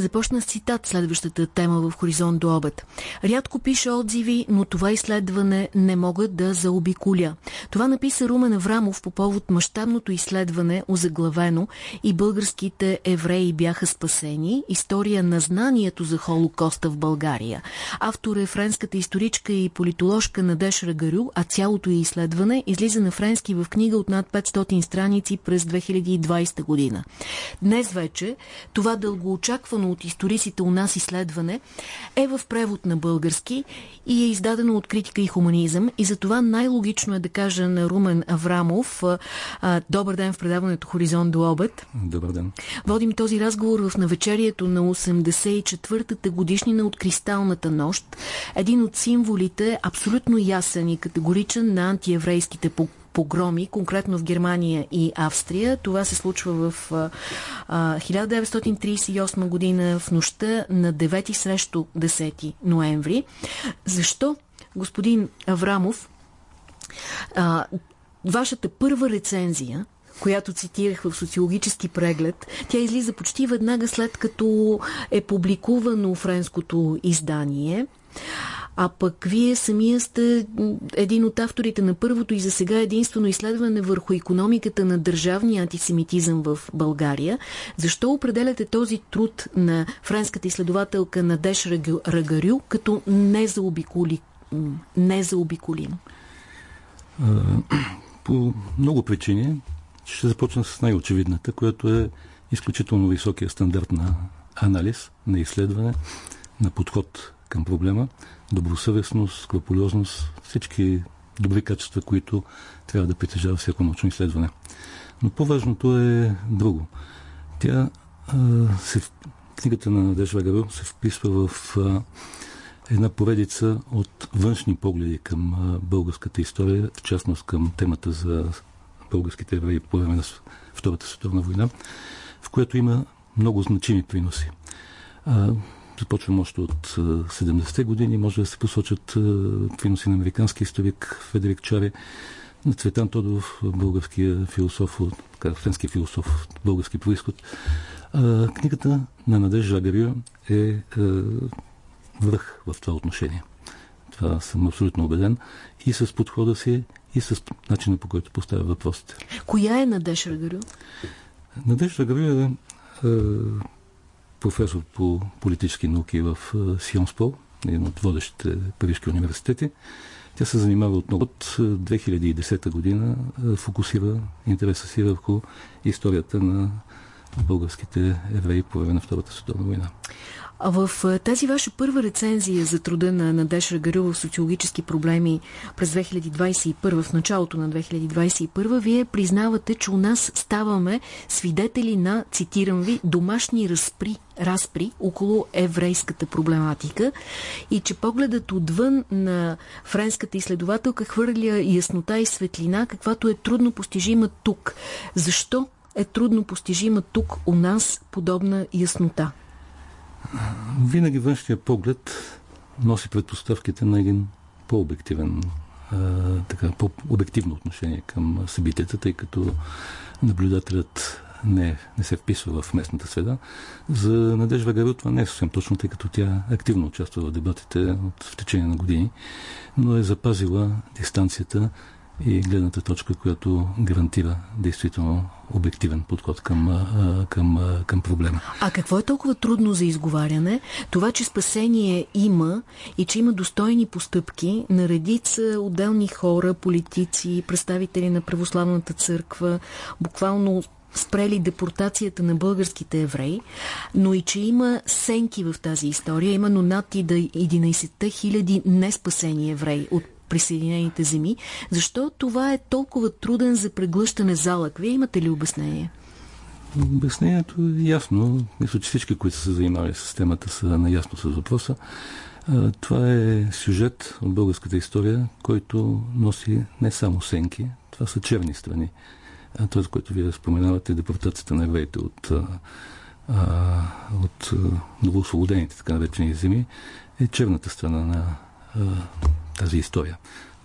Започна с цитат следващата тема в Хоризонт до обед. Рядко пише отзиви, но това изследване не могат да заобиколя. Това написа Румен Аврамов по повод мащабното изследване, озаглавено и българските евреи бяха спасени. История на знанието за Холокоста в България. Автор е френската историчка и политоложка Надеш Рагарю, а цялото й изследване излиза на френски в книга от над 500 страници през 2020 година. Днес вече това дългоочаквано от историците у нас изследване е в превод на български и е издадено от критика и хуманизъм и за това най-логично е да кажа на Румен Аврамов добър ден в предаването Хоризонт до обед. Добър ден. Водим този разговор в навечерието на 84-та годишнина от Кристалната нощ. Един от символите, абсолютно ясен и категоричен на антиеврейските погроми, конкретно в Германия и Австрия. Това се случва в а, 1938 година в нощта на 9 срещу 10 ноември. Защо, господин Аврамов, а, вашата първа рецензия която цитирах в социологически преглед, тя излиза почти веднага след като е публикувано френското издание. А пък вие самия сте един от авторите на първото и за сега единствено изследване върху економиката на държавния антисемитизъм в България. Защо определяте този труд на френската изследователка Надеш Рагарю като незаобиколи, незаобиколим? По много причини. Ще започна с най-очевидната, която е изключително високия стандарт на анализ, на изследване, на подход към проблема, добросъвестност, скрупулезност, всички добри качества, които трябва да притежава всяко научно изследване. Но по-важното е друго. Тя а, се, книгата на Надежда Гаро се вписва в а, една поредица от външни погледи към а, българската история, в частност към темата за българските евреи по време на Втората световна война, в която има много значими приноси. А, започвам още от 70-те години. Може да се посочат приноси на американски историк Федерик Чари, на Цветан Тодоров, българския философ, така, френски философ, български происход. А, книгата на Надежда Жагария е връх в това отношение. Това съм абсолютно убеден. И с подхода си, и с начина по който поставя въпросите. Коя е Надежда Жагарю? Надежда Жагарю е, е професор по политически науки в Сионспол, един от водещите парижки университети. Тя се занимава от, от 2010 година, фокусира интереса си върху историята на българските евреи по време на Втората световна война. А в тази ваша първа рецензия за труда на Надеж Рагарю в социологически проблеми през 2021, в началото на 2021, вие признавате, че у нас ставаме свидетели на, цитирам ви, домашни разпри, разпри около еврейската проблематика и че погледът отвън на френската изследователка хвърля яснота и светлина, каквато е трудно постижима тук. Защо е трудно постижима тук у нас подобна яснота? Винаги външния поглед носи предпоставките на един по-обективен, така, по-обективно отношение към събитията, тъй като наблюдателят не, не се вписва в местната среда. За Надежда Вагарю това не е съвсем точно, тъй като тя активно участва в дебатите от, в течение на години, но е запазила дистанцията и гледната точка, която гарантира действително обективен подход към, към, към проблема. А какво е толкова трудно за изговаряне? Това, че спасение има и че има достойни постъпки на редица отделни хора, политици, представители на православната църква, буквално спрели депортацията на българските евреи, но и че има сенки в тази история, именно над 11 хиляди неспасени евреи от присъединените земи. Защо това е толкова труден за преглъщане залък? Вие имате ли обяснение? Обяснението е ясно. Мисля, че всички, които са се занимавали с темата, са наясно с въпроса. Това е сюжет от българската история, който носи не само сенки, това са черни страни. Това, което вие споменавате, депортацията на евреите от, от новоосвободените, така наречени земи, е черната страна на тази история.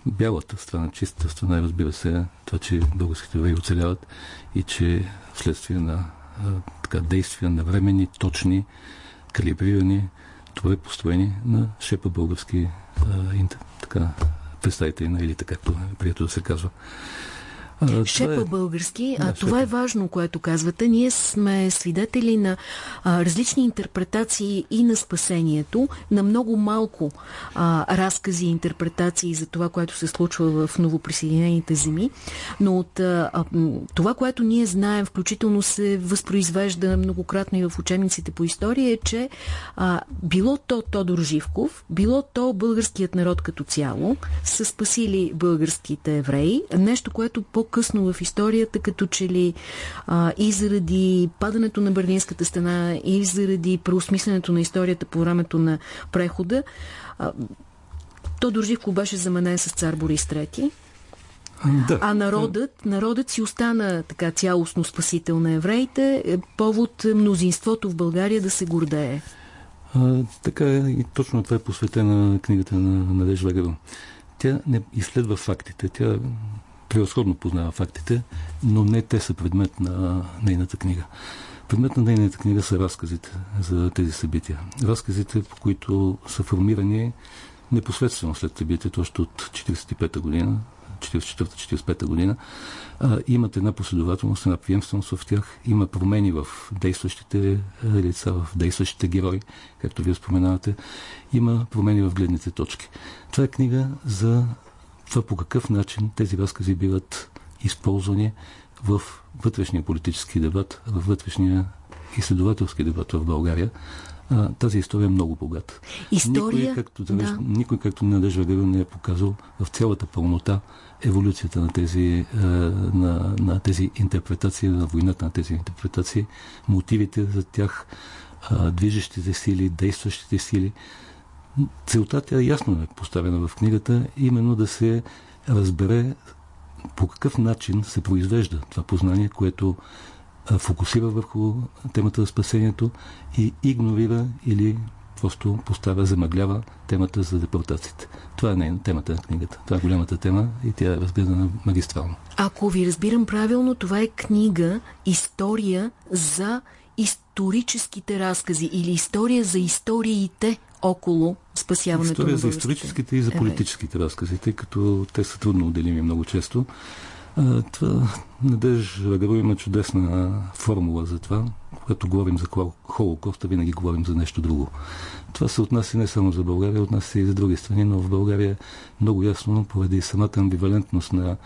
Бялата страна, чистата страна, разбира се, това, че българските евреи оцеляват и че вследствие на така, действия на времени, точни, калибрирани, това е построени на шепа български а, така, представители на елита, както е прието да се казва. Шепа е... български, а да, това шепа. е важно, което казвате. Ние сме свидетели на а, различни интерпретации и на спасението, на много малко а, разкази и интерпретации за това, което се случва в новоприсъединените земи, но от а, а, това, което ние знаем, включително се възпроизвежда многократно и в учебниците по история, е, че а, било то Тодор Живков, било то българският народ като цяло, са спасили българските евреи, нещо, което по по-късно в историята, като че ли а, и заради падането на Берлинската стена, и заради преосмисленето на историята по времето на прехода, а, Тодор Живко беше заменен с цар Борис III. Да. А народът, народът си остана така цялостно спасител на евреите, е повод мнозинството в България да се гордее. А, така е, и точно това е посветена книгата на Надежда Вагева. Тя не изследва фактите, тя превъзходно познава фактите, но не те са предмет на нейната книга. Предмет на нейната книга са разказите за тези събития. Разказите, по които са формирани непосредствено след събитието, още от 1945 година, 44-45 година, а, имат една последователност, една приемственост в тях, има промени в действащите лица, в действащите герои, както вие споменавате, има промени в гледните точки. Това е книга за това по какъв начин тези разкази биват използвани в вътрешния политически дебат, в вътрешния изследователски дебат в България. А, тази история е много богата. История? Никой, както, да. никой, както Надежда Гаврил, не е показал в цялата пълнота еволюцията на тези, а, на, на тези интерпретации, на войната на тези интерпретации, мотивите за тях, движещите сили, действащите сили. Целта тя ясно е поставена в книгата, именно да се разбере по какъв начин се произвежда това познание, което фокусира върху темата за спасението и игнорира или просто поставя, замъглява темата за депортациите. Това е нейна темата на книгата. Това е голямата тема и тя е разгледана магистрално. Ако ви разбирам правилно, това е книга, история за историческите разкази или история за историите около спасяването История на за историческите и за политическите разкази, тъй като те са трудно отделими много често. А, това, Надеж Рагаро има чудесна формула за това. Когато говорим за Холокоста, винаги говорим за нещо друго. Това се отнася не само за България, отнася и за други страни, но в България много ясно, поради самата амбивалентност на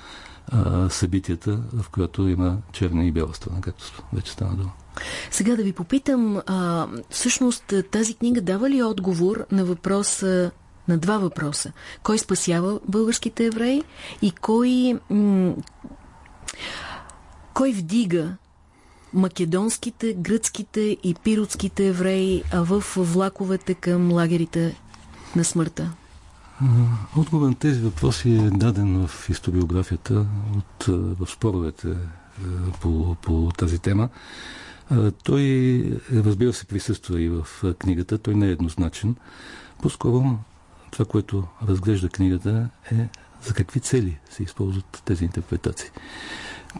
а, събитията, в която има черна и бяла страна, както вече стана дума. Сега да ви попитам, а, всъщност тази книга дава ли отговор на въпроса на два въпроса. Кой спасява българските евреи и кой, кой вдига македонските, гръцките и пиротските евреи в влаковете към лагерите на смъртта? Отговор на тези въпроси е даден в историографията, от, в споровете по, по тази тема. Той, разбира се, присъства и в книгата. Той не е еднозначен. По-скоро това, което разглежда книгата е за какви цели се използват тези интерпретации.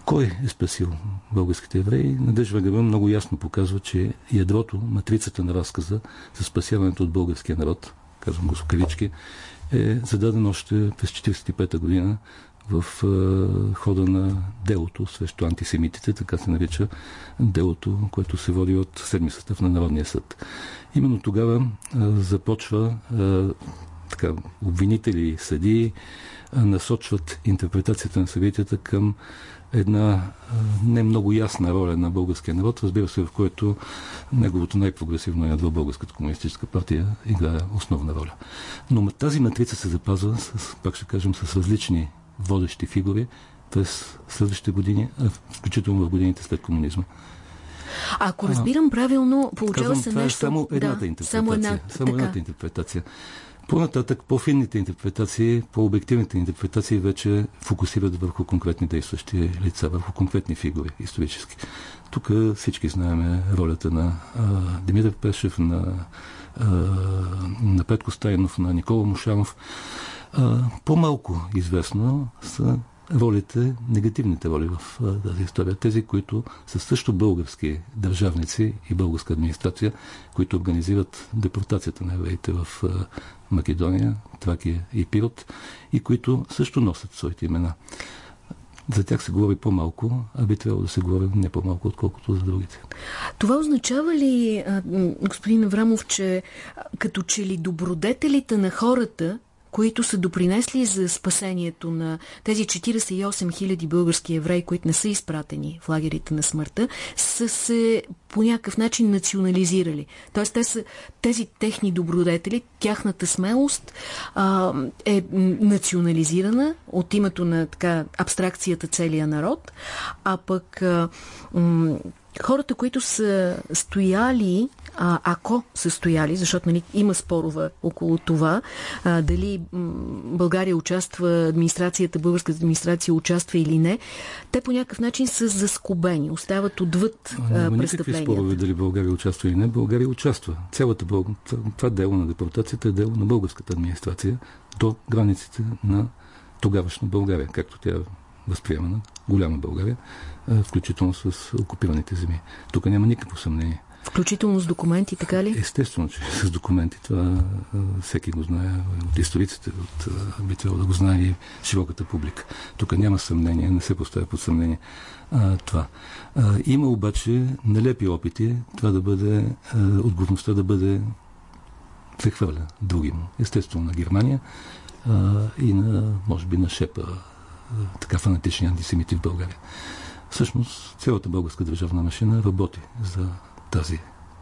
Кой е спасил българските евреи? Надежда Вагабън много ясно показва, че ядрото, матрицата на разказа за спасяването от българския народ, казвам го с кавички, е зададен още през 1945 година в е, хода на делото срещу антисемитите, така се нарича делото, което се води от седми състав на Народния съд. Именно тогава е, започва е, така, обвинители съдии насочват интерпретацията на събитията към една не много ясна роля на българския народ, разбира се, в което неговото най-прогресивно ядро, Българската комунистическа партия, играе основна роля. Но тази матрица се запазва, с, пак ще кажем, с различни водещи фигури през следващите години, включително в годините след комунизма. А ако разбирам правилно, получава казвам, се това е нещо... е само едната да, интерпретация. Само, една, само едната интерпретация. По-нататък, по-финните интерпретации, по-обективните интерпретации вече фокусират върху конкретни действащи лица, върху конкретни фигури исторически. Тук всички знаем ролята на а, Димитър Пешев, на, а, на Петко Стайнов, на Никола Мушанов. По-малко известно са ролите, негативните роли в тази история. Тези, които са също български държавници и българска администрация, които организират депортацията на евреите в Македония, Тракия и Пирот и които също носят своите имена. За тях се говори по-малко, а би трябвало да се говори не по-малко, отколкото за другите. Това означава ли, господин Аврамов, че като че ли добродетелите на хората които са допринесли за спасението на тези 48 000 български евреи, които не са изпратени в лагерите на смъртта, са се по някакъв начин национализирали. Тоест те са, тези техни добродетели, тяхната смелост а, е национализирана от името на така абстракцията целия народ, а пък а, хората, които са стояли а, ако са стояли, защото нали, има спорове около това, а, дали България участва, администрацията, българската администрация участва или не, те по някакъв начин са заскобени, остават отвъд а, престъпленията. спорове дали България участва или не. България участва. Цялата Бълг... това дело на депортацията е дело на българската администрация до границите на тогавашна България, както тя възприемана, голяма България, включително с окупираните земи. Тук няма никакво съмнение. Включително с документи, така ли? Естествено, че с документи. Това всеки го знае от историците, от, би трябвало да го знае и широката публика. Тук няма съмнение, не се поставя под съмнение а, това. А, има обаче налепи опити това да бъде, а, отговорността да бъде прехвърля другим. Естествено на Германия а, и на, може би, на шепа така фанатични антисемити в България. Всъщност, цялата българска държавна машина работи за тази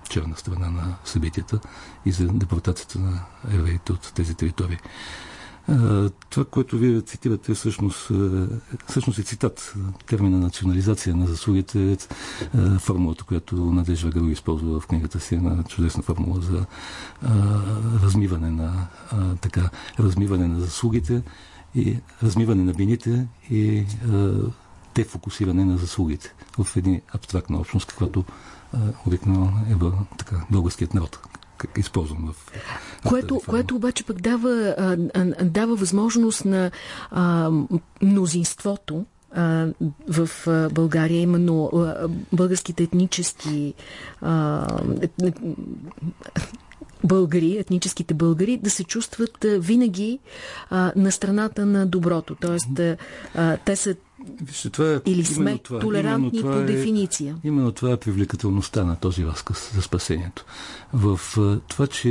черна страна на събитията и за депортацията на евреите от тези територии. Това, което вие цитирате, всъщност, всъщност е цитат. Термина национализация на заслугите е формулата, която Надежда Гару използва в книгата си, една чудесна формула за размиване на, така, размиване на заслугите и размиване на вините и дефокусиране на заслугите в една абстрактна общност, каквато обикновено е така, българският народ използвам в... Което, което обаче пък дава, дава възможност на а, мнозинството а, в България, именно а, българските етнически а, българи, етническите българи, да се чувстват винаги а, на страната на доброто. Тоест, а, те са Вижте, това е, Или сме това, толерантни това по е, дефиниция? Именно това е привлекателността на този разказ за спасението. В това, че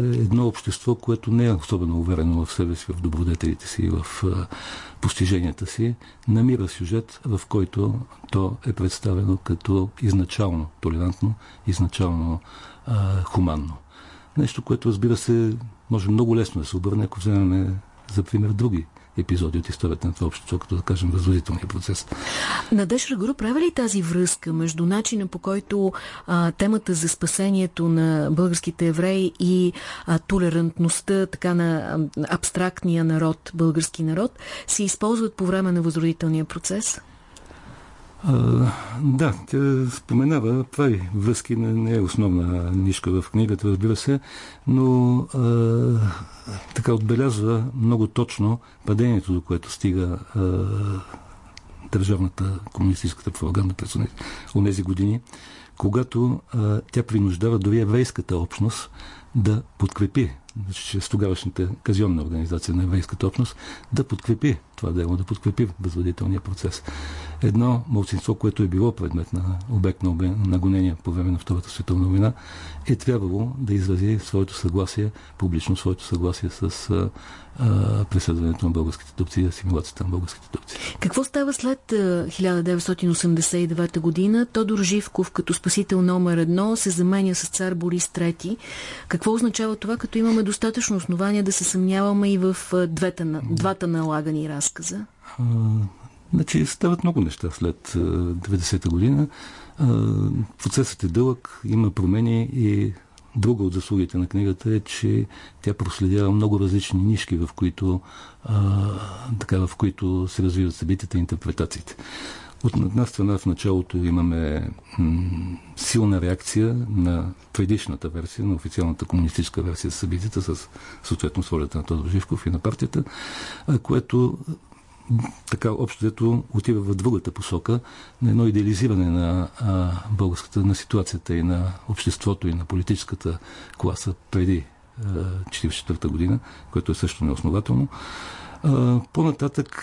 едно общество, което не е особено уверено в себе си, в добродетелите си, в постиженията си, намира сюжет, в който то е представено като изначално толерантно, изначално а, хуманно. Нещо, което разбира се, може много лесно да се обърне, ако вземем за пример други епизоди от историята на това общество, като да кажем възродителния процес. Надеж Рагуру прави ли тази връзка между начина по който а, темата за спасението на българските евреи и а, толерантността така на абстрактния народ, български народ, се използват по време на възродителния процес? Да, тя споменава, прави връзки, не е основна нишка в книгата, разбира се, но а, така отбелязва много точно падението, до което стига а, държавната комунистическата пропаганда през тези години, когато а, тя принуждава дори еврейската общност да подкрепи значи, чрез тогавашната казионна организация на еврейската общност, да подкрепи това дело, да подкрепи възводителния процес. Едно мълцинство, което е било предмет на обект на гонения по време на Втората световна война, е трябвало да изрази своето съгласие, публично своето съгласие с а, а, преследването на българските турци и асимилацията на българските турци. Какво става след 1989 година? Тодор Живков като спасител номер едно се заменя с цар Борис III. Какво означава това, като имаме достатъчно основания да се съмняваме и в двете, двата налагани разказа? А, значи стават много неща след 90-та година. Процесът е дълъг, има промени и друга от заслугите на книгата е, че тя проследява много различни нишки, в които, а, така, в които се развиват събитията и интерпретациите. От една страна в началото имаме силна реакция на предишната версия, на официалната комунистическа версия за събитията, с съответно с на Тодор Живков и на партията, което така общо дето отива в другата посока на едно идеализиране на а, българската, на ситуацията и на обществото и на политическата класа преди 1944 година, което е също неоснователно. По-нататък,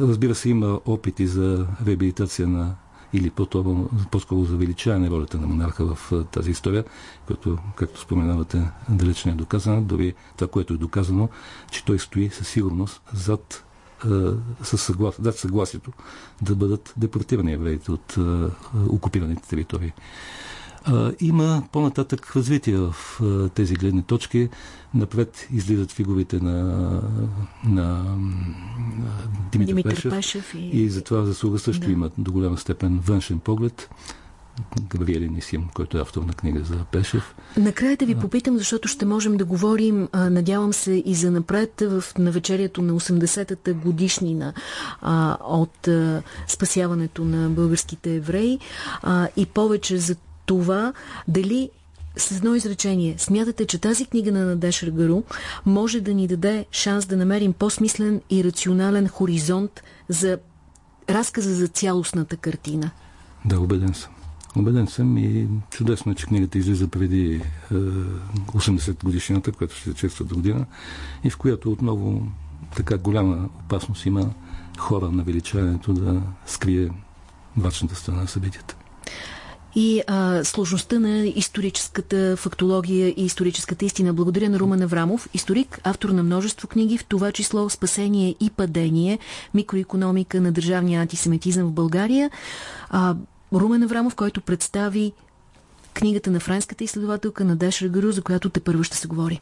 разбира се, има опити за реабилитация на или по-скоро за увеличаване ролята на монарха в тази история, което, както споменавате, далеч не е доказано. Дори това, което е доказано, че той стои със сигурност зад със съглас, дат съгласието да бъдат депортирани евреите от окупираните територии. А, има по-нататък развитие в а, тези гледни точки. Напред излизат фигурите на, на, на Димитър, Димитър Пешев, Пешев и... и затова заслуга също да. имат до голяма степен външен поглед. Габриели Нисим, който е автор на книга за Пешев. Накрая да ви попитам, защото ще можем да говорим, надявам се и за напред, в навечерието на 80-та годишнина а, от а, спасяването на българските евреи а, и повече за това дали с едно изречение, смятате, че тази книга на Надеш Рагару може да ни даде шанс да намерим по-смислен и рационален хоризонт за разказа за цялостната картина? Да, убеден съм. Убеден съм и чудесно е, че книгата излиза преди е, 80 годишнината, която ще се чества година и в която отново така голяма опасност има хора на величанието да скрие мрачната страна на събитията и а, сложността на историческата фактология и историческата истина. Благодаря на Румен Аврамов, историк, автор на множество книги, в това число Спасение и падение, микроекономика на държавния антисемитизъм в България. А, Румен Аврамов, който представи книгата на френската изследователка Надеша Гару, за която те първо ще се говори.